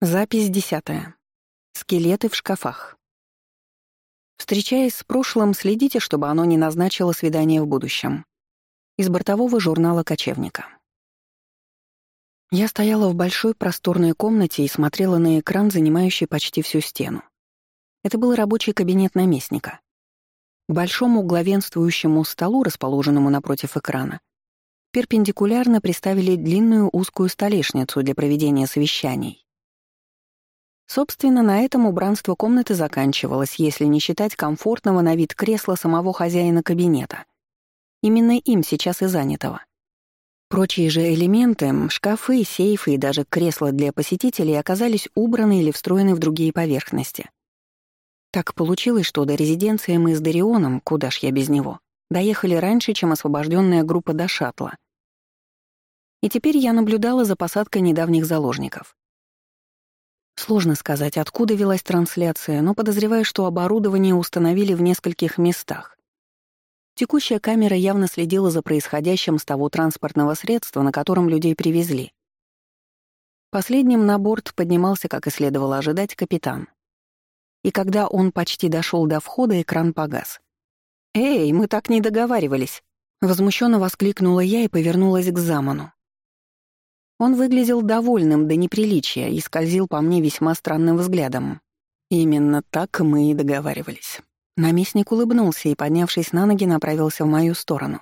Запись десятая. Скелеты в шкафах. Встречаясь с прошлым, следите, чтобы оно не назначило свидание в будущем. Из бортового журнала «Кочевника». Я стояла в большой просторной комнате и смотрела на экран, занимающий почти всю стену. Это был рабочий кабинет наместника. К большому главенствующему столу, расположенному напротив экрана, перпендикулярно приставили длинную узкую столешницу для проведения совещаний. Собственно, на этом убранство комнаты заканчивалось, если не считать комфортного на вид кресла самого хозяина кабинета. Именно им сейчас и занятого. Прочие же элементы, шкафы, сейфы и даже кресла для посетителей оказались убраны или встроены в другие поверхности. Так получилось, что до резиденции мы с Дарионом, куда ж я без него, доехали раньше, чем освобожденная группа до шаттла. И теперь я наблюдала за посадкой недавних заложников. Сложно сказать, откуда велась трансляция, но подозреваю, что оборудование установили в нескольких местах. Текущая камера явно следила за происходящим с того транспортного средства, на котором людей привезли. Последним на борт поднимался, как и следовало ожидать, капитан. И когда он почти дошел до входа, экран погас. «Эй, мы так не договаривались!» Возмущенно воскликнула я и повернулась к Заману. Он выглядел довольным до неприличия и скользил по мне весьма странным взглядом. Именно так мы и договаривались. Наместник улыбнулся и, поднявшись на ноги, направился в мою сторону.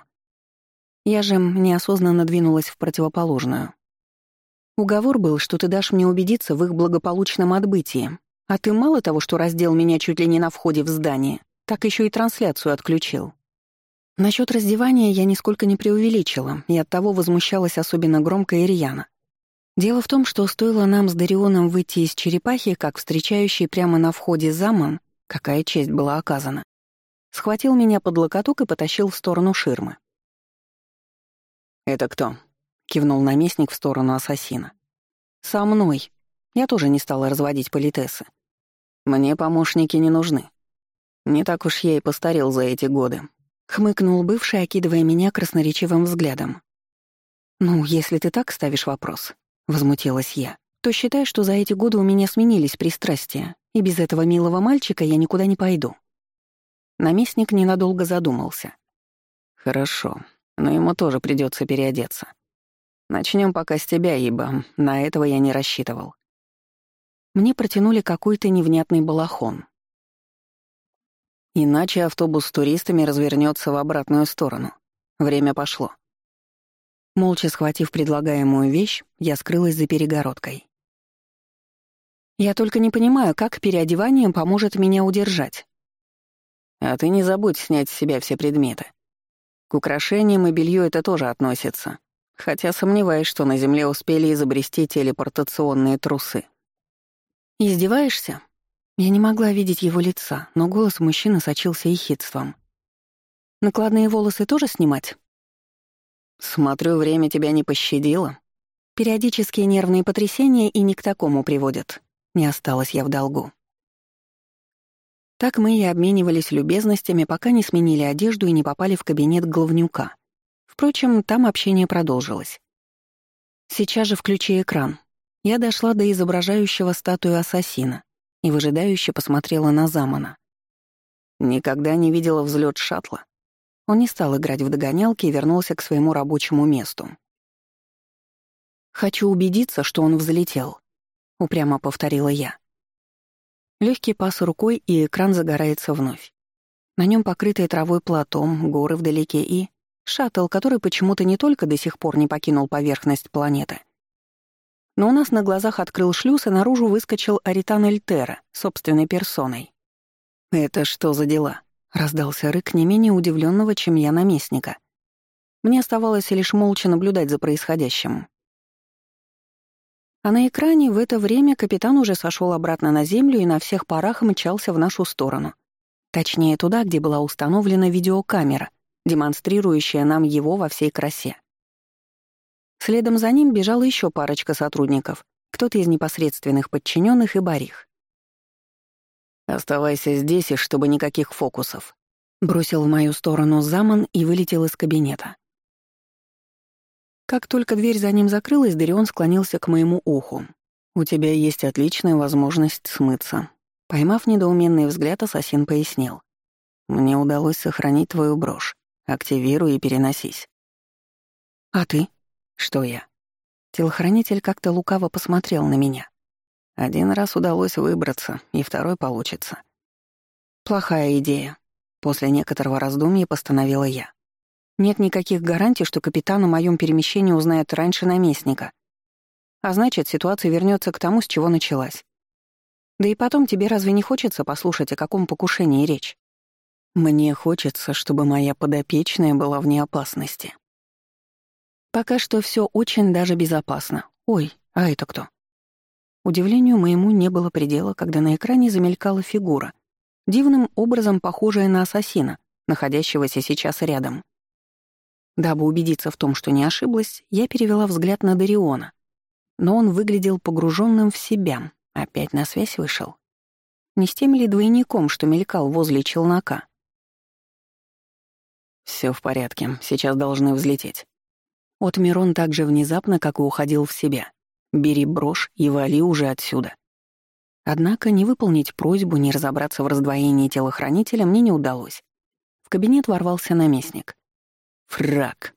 Я же неосознанно двинулась в противоположную. Уговор был, что ты дашь мне убедиться в их благополучном отбытии, а ты мало того, что раздел меня чуть ли не на входе в здание, так еще и трансляцию отключил. Насчет раздевания я нисколько не преувеличила, и оттого возмущалась особенно громко и рьяно. Дело в том, что стоило нам с Дарионом выйти из черепахи, как встречающий прямо на входе заман, какая честь была оказана, схватил меня под локоток и потащил в сторону ширмы. «Это кто?» — кивнул наместник в сторону ассасина. «Со мной. Я тоже не стала разводить политесы. Мне помощники не нужны. Не так уж я и постарел за эти годы, Хмыкнул бывший, окидывая меня красноречивым взглядом. «Ну, если ты так ставишь вопрос», — возмутилась я, «то считай, что за эти годы у меня сменились пристрастия, и без этого милого мальчика я никуда не пойду». Наместник ненадолго задумался. «Хорошо, но ему тоже придется переодеться. Начнем пока с тебя, ибо на этого я не рассчитывал». Мне протянули какой-то невнятный балахон, Иначе автобус с туристами развернется в обратную сторону. Время пошло. Молча схватив предлагаемую вещь, я скрылась за перегородкой. Я только не понимаю, как переодеванием поможет меня удержать. А ты не забудь снять с себя все предметы. К украшениям и белью это тоже относится. Хотя сомневаюсь, что на Земле успели изобрести телепортационные трусы. Издеваешься? Я не могла видеть его лица, но голос мужчины сочился ехидством. «Накладные волосы тоже снимать?» «Смотрю, время тебя не пощадило». Периодические нервные потрясения и не к такому приводят. Не осталась я в долгу. Так мы и обменивались любезностями, пока не сменили одежду и не попали в кабинет главнюка. Впрочем, там общение продолжилось. Сейчас же включи экран. Я дошла до изображающего статую ассасина и выжидающе посмотрела на Замана. Никогда не видела взлет шаттла. Он не стал играть в догонялки и вернулся к своему рабочему месту. «Хочу убедиться, что он взлетел», — упрямо повторила я. Легкий пас рукой, и экран загорается вновь. На нем покрытые травой платом, горы вдалеке и... Шаттл, который почему-то не только до сих пор не покинул поверхность планеты, но у нас на глазах открыл шлюз, и наружу выскочил Аритан Эльтера собственной персоной. «Это что за дела?» — раздался рык не менее удивленного, чем я наместника. Мне оставалось лишь молча наблюдать за происходящим. А на экране в это время капитан уже сошел обратно на землю и на всех парах мчался в нашу сторону. Точнее, туда, где была установлена видеокамера, демонстрирующая нам его во всей красе. Следом за ним бежала еще парочка сотрудников, кто-то из непосредственных подчиненных и барих. «Оставайся здесь, и чтобы никаких фокусов», — бросил в мою сторону Заман и вылетел из кабинета. Как только дверь за ним закрылась, Дарион склонился к моему уху. «У тебя есть отличная возможность смыться». Поймав недоуменный взгляд, ассасин пояснил. «Мне удалось сохранить твою брошь. Активируй и переносись». «А ты?» «Что я?» Телохранитель как-то лукаво посмотрел на меня. Один раз удалось выбраться, и второй получится. Плохая идея. После некоторого раздумья постановила я. Нет никаких гарантий, что капитан о моем перемещении узнает раньше наместника. А значит, ситуация вернется к тому, с чего началась. Да и потом тебе разве не хочется послушать, о каком покушении речь? Мне хочется, чтобы моя подопечная была вне опасности. Пока что все очень даже безопасно. Ой, а это кто? Удивлению моему не было предела, когда на экране замелькала фигура, дивным образом похожая на ассасина, находящегося сейчас рядом. Дабы убедиться в том, что не ошиблась, я перевела взгляд на Дариона, но он выглядел погруженным в себя, опять на связь вышел. Не с тем ли двойником, что мелькал возле челнока? Все в порядке, сейчас должны взлететь. От Мирон так же внезапно, как и уходил в себя. «Бери брошь и вали уже отсюда». Однако не выполнить просьбу, не разобраться в раздвоении телохранителя мне не удалось. В кабинет ворвался наместник. «Фрак!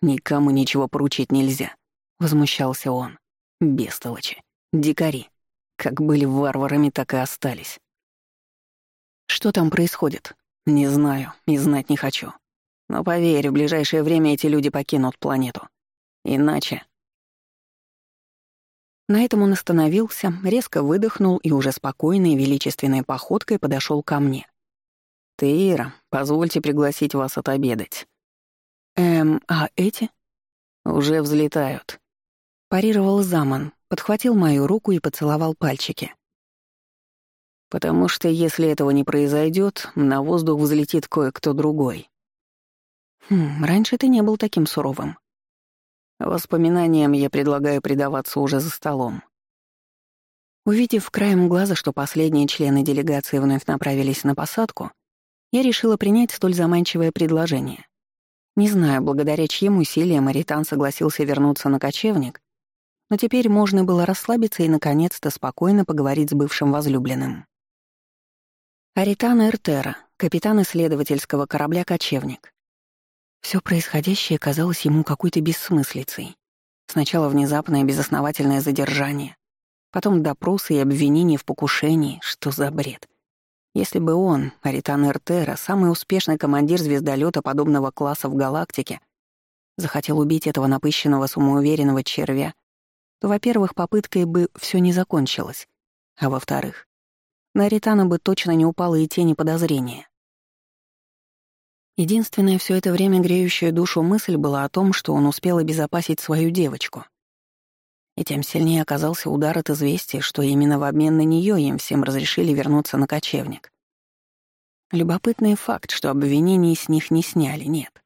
Никому ничего поручить нельзя», — возмущался он. Бестолочи. Дикари. Как были варварами, так и остались. Что там происходит? Не знаю и знать не хочу. Но поверь, в ближайшее время эти люди покинут планету. Иначе... На этом он остановился, резко выдохнул и уже спокойной величественной походкой подошел ко мне. «Ты, Ира, позвольте пригласить вас отобедать». «Эм, а эти?» «Уже взлетают. Парировал Заман, подхватил мою руку и поцеловал пальчики. «Потому что если этого не произойдет, на воздух взлетит кое-кто другой». «Хм, раньше ты не был таким суровым». Воспоминаниям я предлагаю предаваться уже за столом. Увидев краем глаза, что последние члены делегации вновь направились на посадку, я решила принять столь заманчивое предложение. Не знаю, благодаря чьим усилиям Аритан согласился вернуться на кочевник, но теперь можно было расслабиться и, наконец-то, спокойно поговорить с бывшим возлюбленным. Аритана Эртера, капитан исследовательского корабля «Кочевник». Все происходящее казалось ему какой-то бессмыслицей. Сначала внезапное безосновательное задержание, потом допросы и обвинения в покушении. Что за бред? Если бы он, Аритан Эртера, самый успешный командир звездолета подобного класса в галактике, захотел убить этого напыщенного самоуверенного червя, то, во-первых, попыткой бы все не закончилось, а во-вторых, на Ритана бы точно не упало и тени подозрения. Единственная все это время греющая душу мысль была о том, что он успел обезопасить свою девочку. И тем сильнее оказался удар от известия, что именно в обмен на нее им всем разрешили вернуться на кочевник. Любопытный факт, что обвинений с них не сняли, нет.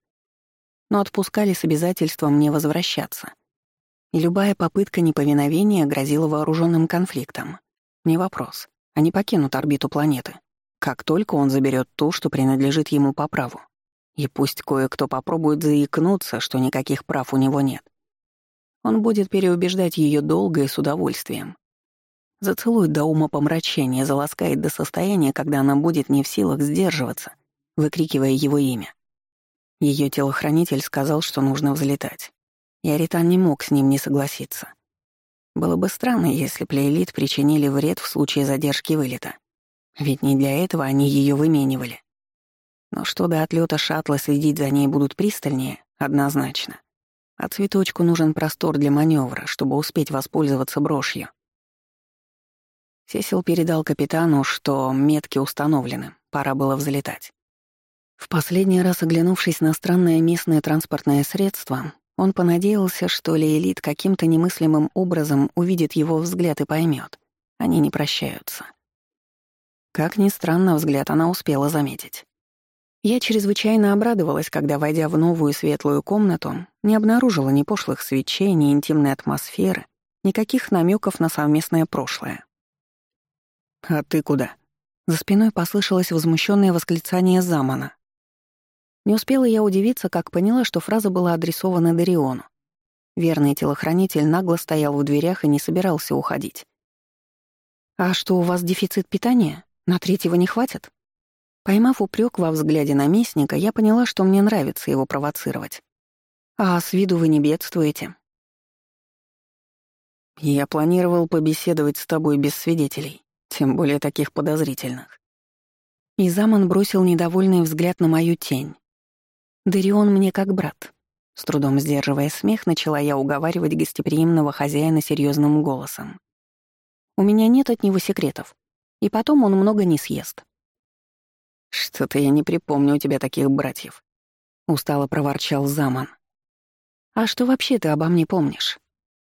Но отпускали с обязательством не возвращаться — и любая попытка неповиновения грозила вооруженным конфликтом. Не вопрос. Они покинут орбиту планеты. Как только он заберет то, что принадлежит ему по праву. И пусть кое-кто попробует заикнуться, что никаких прав у него нет. Он будет переубеждать ее долго и с удовольствием. Зацелует до ума помрачения, заласкает до состояния, когда она будет не в силах сдерживаться, выкрикивая его имя. Ее телохранитель сказал, что нужно взлетать и Аритан не мог с ним не согласиться. Было бы странно, если плейлит причинили вред в случае задержки вылета. Ведь не для этого они ее выменивали. Но что до отлета шаттла следить за ней будут пристальнее, однозначно. А цветочку нужен простор для маневра, чтобы успеть воспользоваться брошью. Сесил передал капитану, что метки установлены, пора было взлетать. В последний раз оглянувшись на странное местное транспортное средство, он понадеялся, что Лейлит каким-то немыслимым образом увидит его взгляд и поймет. Они не прощаются. Как ни странно, взгляд она успела заметить. Я чрезвычайно обрадовалась, когда, войдя в новую светлую комнату, не обнаружила ни пошлых свечей, ни интимной атмосферы, никаких намеков на совместное прошлое. «А ты куда?» За спиной послышалось возмущенное восклицание Замана. Не успела я удивиться, как поняла, что фраза была адресована Дариону. Верный телохранитель нагло стоял в дверях и не собирался уходить. «А что, у вас дефицит питания? На третьего не хватит?» Поймав упрек во взгляде наместника, я поняла, что мне нравится его провоцировать. «А с виду вы не бедствуете?» «Я планировал побеседовать с тобой без свидетелей, тем более таких подозрительных». И Заман бросил недовольный взгляд на мою тень. «Дарион мне как брат». С трудом сдерживая смех, начала я уговаривать гостеприимного хозяина серьезным голосом. «У меня нет от него секретов, и потом он много не съест. «Что-то я не припомню у тебя таких братьев», — устало проворчал Заман. «А что вообще ты обо мне помнишь?»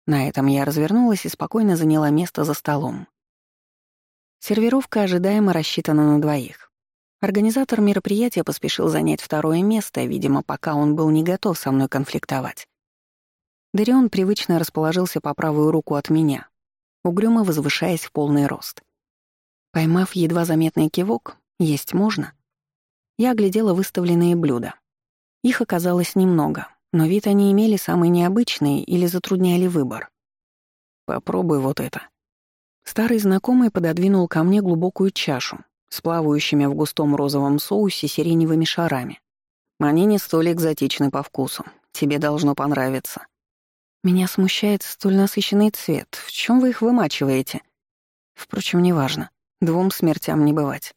На этом я развернулась и спокойно заняла место за столом. Сервировка ожидаемо рассчитана на двоих. Организатор мероприятия поспешил занять второе место, видимо, пока он был не готов со мной конфликтовать. Дарион привычно расположился по правую руку от меня, угрюмо возвышаясь в полный рост. Поймав едва заметный кивок, есть можно. Я оглядела выставленные блюда. Их оказалось немного, но вид они имели самый необычный или затрудняли выбор. Попробуй вот это. Старый знакомый пододвинул ко мне глубокую чашу с плавающими в густом розовом соусе сиреневыми шарами. Они не столь экзотичны по вкусу. Тебе должно понравиться. Меня смущает столь насыщенный цвет. В чем вы их вымачиваете? Впрочем, неважно. Двум смертям не бывать.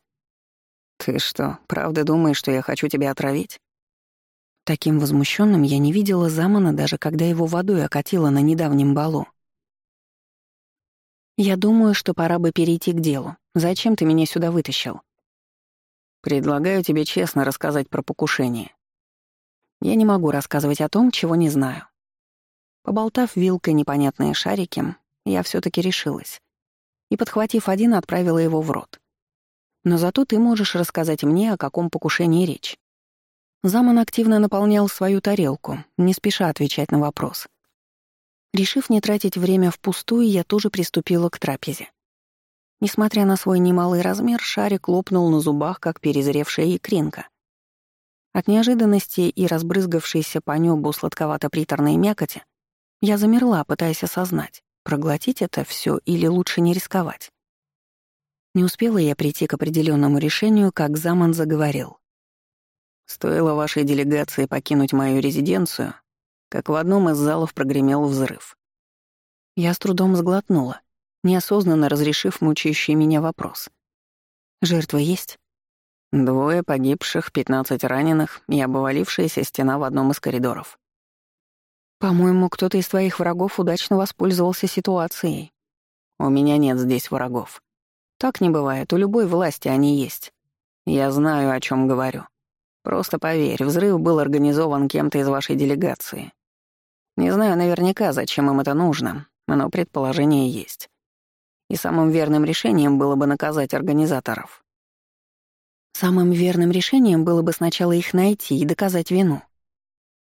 «Ты что, правда думаешь, что я хочу тебя отравить?» Таким возмущенным я не видела Замана, даже когда его водой окатило на недавнем балу. «Я думаю, что пора бы перейти к делу. Зачем ты меня сюда вытащил?» «Предлагаю тебе честно рассказать про покушение». «Я не могу рассказывать о том, чего не знаю». Поболтав вилкой непонятные шарики, я все таки решилась. И, подхватив один, отправила его в рот. Но зато ты можешь рассказать мне, о каком покушении речь». Заман активно наполнял свою тарелку, не спеша отвечать на вопрос. Решив не тратить время впустую, я тоже приступила к трапезе. Несмотря на свой немалый размер, шарик лопнул на зубах, как перезревшая икринка. От неожиданности и разбрызгавшейся по небу сладковато-приторной мякоти я замерла, пытаясь осознать, проглотить это все или лучше не рисковать. Не успела я прийти к определенному решению, как Заман заговорил. «Стоило вашей делегации покинуть мою резиденцию, как в одном из залов прогремел взрыв. Я с трудом сглотнула, неосознанно разрешив мучающий меня вопрос. «Жертвы есть?» Двое погибших, пятнадцать раненых и обвалившаяся стена в одном из коридоров. «По-моему, кто-то из твоих врагов удачно воспользовался ситуацией». «У меня нет здесь врагов. Так не бывает, у любой власти они есть. Я знаю, о чем говорю. Просто поверь, взрыв был организован кем-то из вашей делегации. Не знаю наверняка, зачем им это нужно, но предположение есть. И самым верным решением было бы наказать организаторов. Самым верным решением было бы сначала их найти и доказать вину.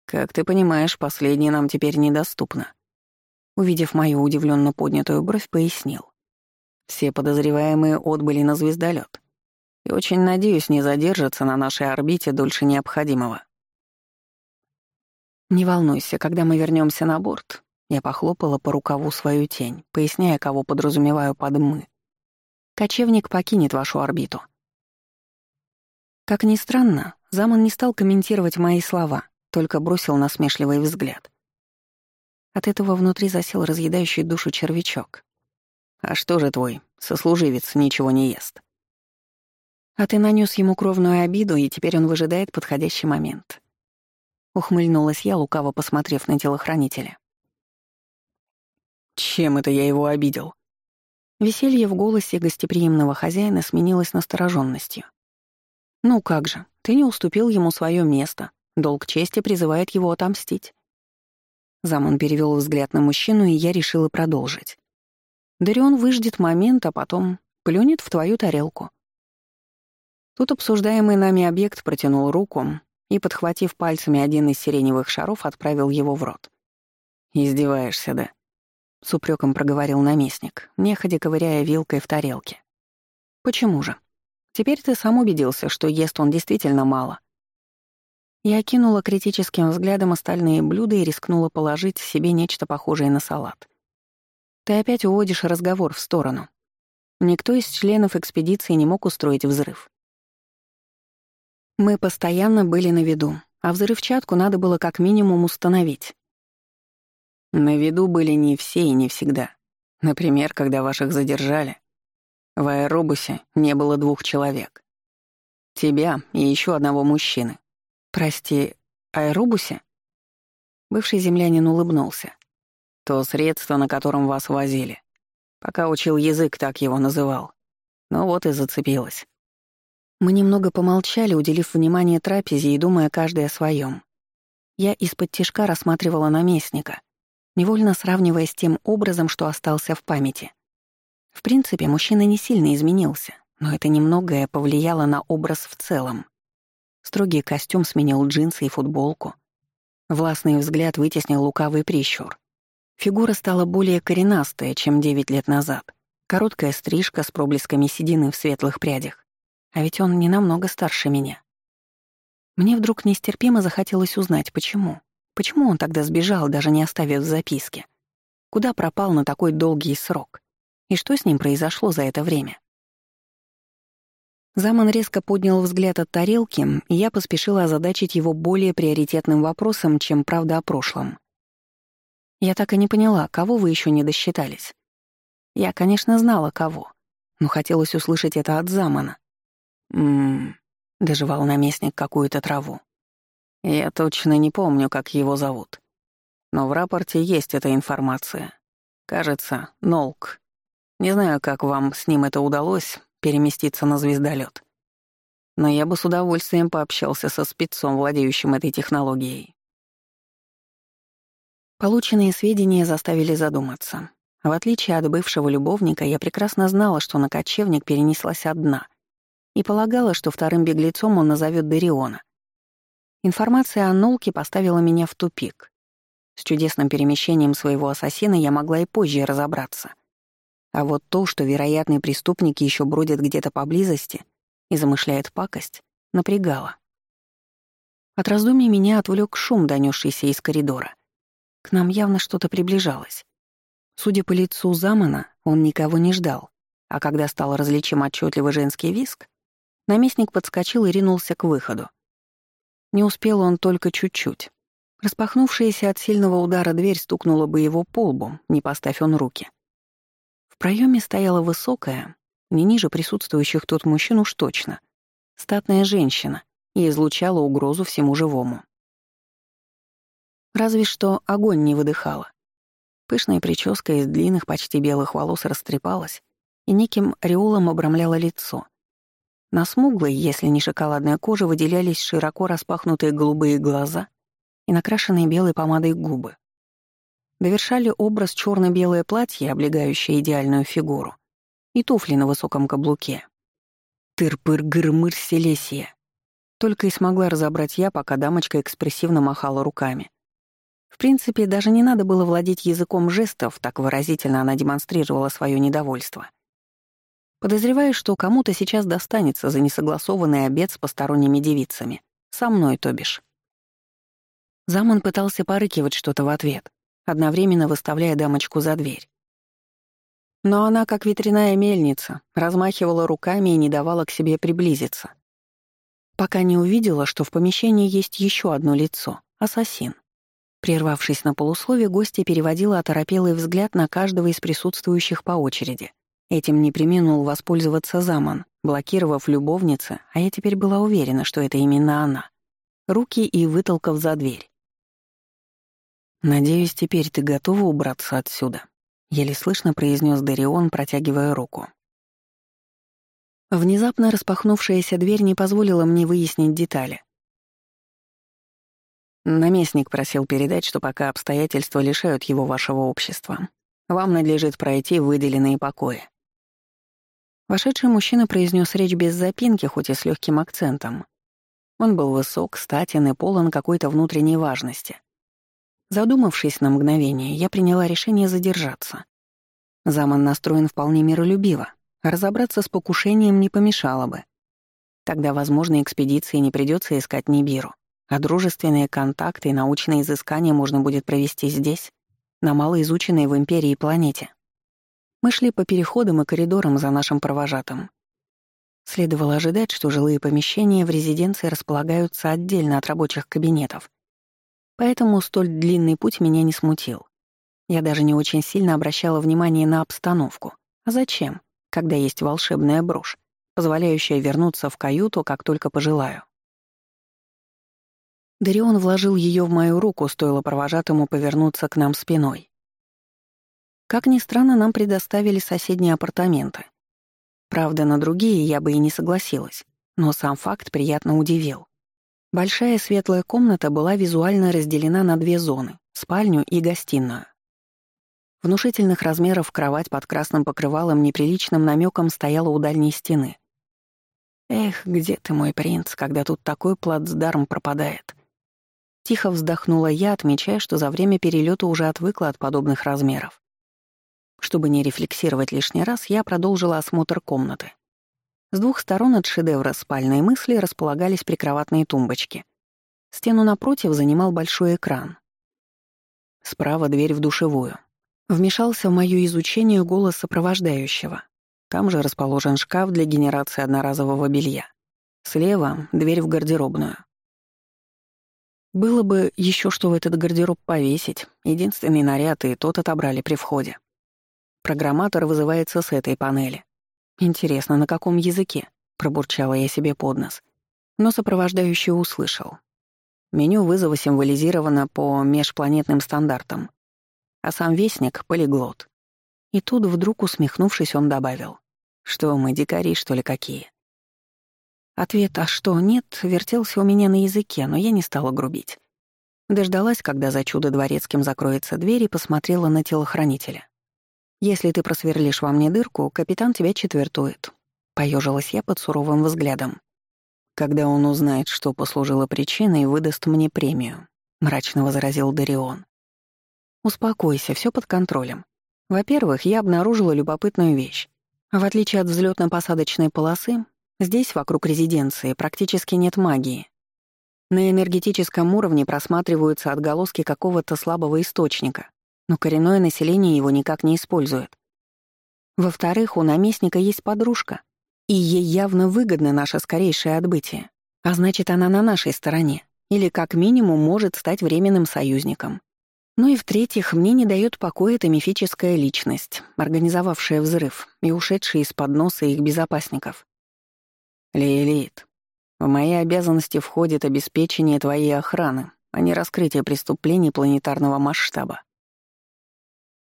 Как ты понимаешь, последнее нам теперь недоступно. Увидев мою удивленно поднятую бровь, пояснил. Все подозреваемые отбыли на звездолет. И очень надеюсь, не задержатся на нашей орбите дольше необходимого. «Не волнуйся, когда мы вернемся на борт», я похлопала по рукаву свою тень, поясняя, кого подразумеваю под «мы». «Кочевник покинет вашу орбиту». Как ни странно, Заман не стал комментировать мои слова, только бросил насмешливый взгляд. От этого внутри засел разъедающий душу червячок. А что же твой сослуживец ничего не ест? А ты нанес ему кровную обиду, и теперь он выжидает подходящий момент. Ухмыльнулась я, лукаво посмотрев на телохранителя. Чем это я его обидел? Веселье в голосе гостеприимного хозяина сменилось настороженностью. «Ну как же, ты не уступил ему свое место. Долг чести призывает его отомстить». Заман перевел взгляд на мужчину, и я решила продолжить. Дарион выждет момент, а потом плюнет в твою тарелку. Тут обсуждаемый нами объект протянул руку и, подхватив пальцами один из сиреневых шаров, отправил его в рот. «Издеваешься, да?» — с упреком проговорил наместник, неходя ковыряя вилкой в тарелке. «Почему же? Теперь ты сам убедился, что ест он действительно мало». Я кинула критическим взглядом остальные блюда и рискнула положить себе нечто похожее на салат. Ты опять уводишь разговор в сторону. Никто из членов экспедиции не мог устроить взрыв. Мы постоянно были на виду, а взрывчатку надо было как минимум установить. На виду были не все и не всегда. Например, когда ваших задержали, в аэробусе не было двух человек. Тебя и еще одного мужчины. Прости, аэробусе? Бывший землянин улыбнулся. То средство, на котором вас возили. Пока учил язык, так его называл. Ну вот и зацепилась. Мы немного помолчали, уделив внимание трапезе и думая каждый о своем. Я из-под тишка рассматривала наместника, невольно сравнивая с тем образом, что остался в памяти. В принципе, мужчина не сильно изменился, но это немногое повлияло на образ в целом. Строгий костюм сменил джинсы и футболку. Властный взгляд вытеснил лукавый прищур. Фигура стала более коренастая, чем девять лет назад. Короткая стрижка с проблесками седины в светлых прядях. А ведь он не намного старше меня. Мне вдруг нестерпимо захотелось узнать, почему. Почему он тогда сбежал, даже не оставив записки? Куда пропал на такой долгий срок? И что с ним произошло за это время? Заман резко поднял взгляд от тарелки, и я поспешила озадачить его более приоритетным вопросом, чем правда о прошлом. Я так и не поняла, кого вы еще не досчитались. Я, конечно, знала, кого, но хотелось услышать это от Замана. «М-м-м», доживал наместник какую-то траву. Я точно не помню, как его зовут. Но в рапорте есть эта информация. Кажется, Нолк. Не знаю, как вам с ним это удалось, переместиться на звездолет. Но я бы с удовольствием пообщался со спецом, владеющим этой технологией. Полученные сведения заставили задуматься. В отличие от бывшего любовника, я прекрасно знала, что на кочевник перенеслась одна, и полагала, что вторым беглецом он назовет Дариона — Информация о Нолке поставила меня в тупик. С чудесным перемещением своего ассасина я могла и позже разобраться. А вот то, что вероятный преступник еще бродит где-то поблизости и замышляет пакость, напрягало. От раздумий меня отвлек шум, донесшийся из коридора. К нам явно что-то приближалось. Судя по лицу Замана, он никого не ждал, а когда стал различим отчетливый женский виск, наместник подскочил и ринулся к выходу. Не успел он только чуть-чуть. Распахнувшаяся от сильного удара дверь стукнула бы его по лбу, не поставь он руки. В проеме стояла высокая, не ниже присутствующих тут мужчин уж точно, статная женщина и излучала угрозу всему живому. Разве что огонь не выдыхала. Пышная прическа из длинных, почти белых волос растрепалась и неким ореолом обрамляла лицо, на смуглой, если не шоколадная кожа, выделялись широко распахнутые голубые глаза и накрашенные белой помадой губы. Довершали образ черно белое платье, облегающее идеальную фигуру, и туфли на высоком каблуке. Тыр-пыр-гыр-мыр Селесия. Только и смогла разобрать я, пока дамочка экспрессивно махала руками. В принципе, даже не надо было владеть языком жестов, так выразительно она демонстрировала свое недовольство. Подозреваю, что кому-то сейчас достанется за несогласованный обед с посторонними девицами. Со мной, то бишь. Заман пытался порыкивать что-то в ответ, одновременно выставляя дамочку за дверь. Но она, как ветряная мельница, размахивала руками и не давала к себе приблизиться. Пока не увидела, что в помещении есть еще одно лицо — ассасин. Прервавшись на полуслове, гостья переводила оторопелый взгляд на каждого из присутствующих по очереди — Этим не приминул воспользоваться Заман, блокировав любовница, а я теперь была уверена, что это именно она. Руки и вытолкав за дверь. «Надеюсь, теперь ты готова убраться отсюда», — еле слышно произнес Дарион, протягивая руку. Внезапно распахнувшаяся дверь не позволила мне выяснить детали. Наместник просил передать, что пока обстоятельства лишают его вашего общества, вам надлежит пройти выделенные покои. Вошедший мужчина произнес речь без запинки, хоть и с легким акцентом. Он был высок, статен и полон какой-то внутренней важности. Задумавшись на мгновение, я приняла решение задержаться. Заман настроен вполне миролюбиво, разобраться с покушением не помешало бы. Тогда, возможно, экспедиции не придется искать Нибиру, а дружественные контакты и научные изыскания можно будет провести здесь, на малоизученной в Империи планете. Мы шли по переходам и коридорам за нашим провожатым. Следовало ожидать, что жилые помещения в резиденции располагаются отдельно от рабочих кабинетов. Поэтому столь длинный путь меня не смутил. Я даже не очень сильно обращала внимание на обстановку. А зачем, когда есть волшебная брошь, позволяющая вернуться в каюту, как только пожелаю? Дарион вложил ее в мою руку, стоило провожатому повернуться к нам спиной. Как ни странно, нам предоставили соседние апартаменты. Правда, на другие я бы и не согласилась, но сам факт приятно удивил. Большая светлая комната была визуально разделена на две зоны — спальню и гостиную. Внушительных размеров кровать под красным покрывалом неприличным намеком стояла у дальней стены. «Эх, где ты, мой принц, когда тут такой плацдарм пропадает?» Тихо вздохнула я, отмечая, что за время перелета уже отвыкла от подобных размеров. Чтобы не рефлексировать лишний раз, я продолжила осмотр комнаты. С двух сторон от шедевра спальной мысли располагались прикроватные тумбочки. Стену напротив занимал большой экран. Справа дверь в душевую. Вмешался в моё изучение голос сопровождающего. Там же расположен шкаф для генерации одноразового белья. Слева — дверь в гардеробную. Было бы еще что в этот гардероб повесить. Единственный наряд, и тот отобрали при входе. Программатор вызывается с этой панели. «Интересно, на каком языке?» — пробурчала я себе под нос. Но сопровождающий услышал. Меню вызова символизировано по межпланетным стандартам, а сам вестник — полиглот. И тут, вдруг усмехнувшись, он добавил. «Что мы, дикари, что ли, какие?» Ответ «а что, нет» вертелся у меня на языке, но я не стала грубить. Дождалась, когда за чудо дворецким закроется дверь и посмотрела на телохранителя. Если ты просверлишь во мне дырку, капитан тебя четвертует. Поежилась я под суровым взглядом. Когда он узнает, что послужило причиной, выдаст мне премию, мрачно возразил Дарион. Успокойся, все под контролем. Во-первых, я обнаружила любопытную вещь. В отличие от взлетно-посадочной полосы, здесь, вокруг резиденции, практически нет магии. На энергетическом уровне просматриваются отголоски какого-то слабого источника, но коренное население его никак не использует. Во-вторых, у наместника есть подружка, и ей явно выгодно наше скорейшее отбытие, а значит, она на нашей стороне, или как минимум может стать временным союзником. Ну и в-третьих, мне не дает покоя эта мифическая личность, организовавшая взрыв и ушедшая из-под носа их безопасников. Лилит, в мои обязанности входит обеспечение твоей охраны, а не раскрытие преступлений планетарного масштаба.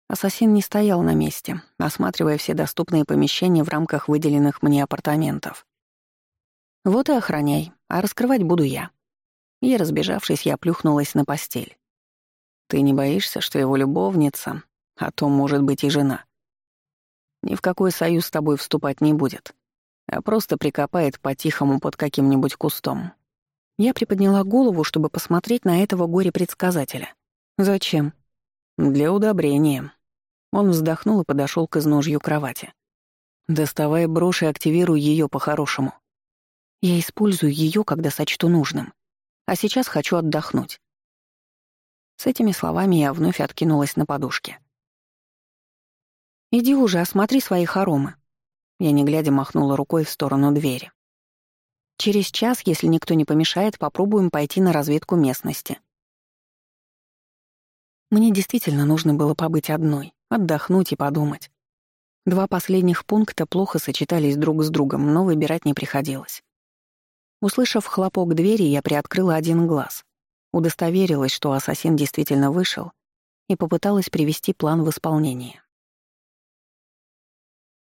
Ассасин не стоял на месте, осматривая все доступные помещения в рамках выделенных мне апартаментов. «Вот и охраняй, а раскрывать буду я». И, разбежавшись, я плюхнулась на постель. «Ты не боишься, что его любовница, а то, может быть, и жена, ни в какой союз с тобой вступать не будет, а просто прикопает по-тихому под каким-нибудь кустом?» Я приподняла голову, чтобы посмотреть на этого горе-предсказателя. «Зачем?» «Для удобрения», он вздохнул и подошел к изножью кровати. «Доставай брошь и активируй ее по-хорошему. Я использую ее, когда сочту нужным. А сейчас хочу отдохнуть». С этими словами я вновь откинулась на подушке. «Иди уже, осмотри свои хоромы». Я не глядя махнула рукой в сторону двери. «Через час, если никто не помешает, попробуем пойти на разведку местности». Мне действительно нужно было побыть одной, отдохнуть и подумать. Два последних пункта плохо сочетались друг с другом, но выбирать не приходилось. Услышав хлопок двери, я приоткрыла один глаз, удостоверилась, что ассасин действительно вышел, и попыталась привести план в исполнение.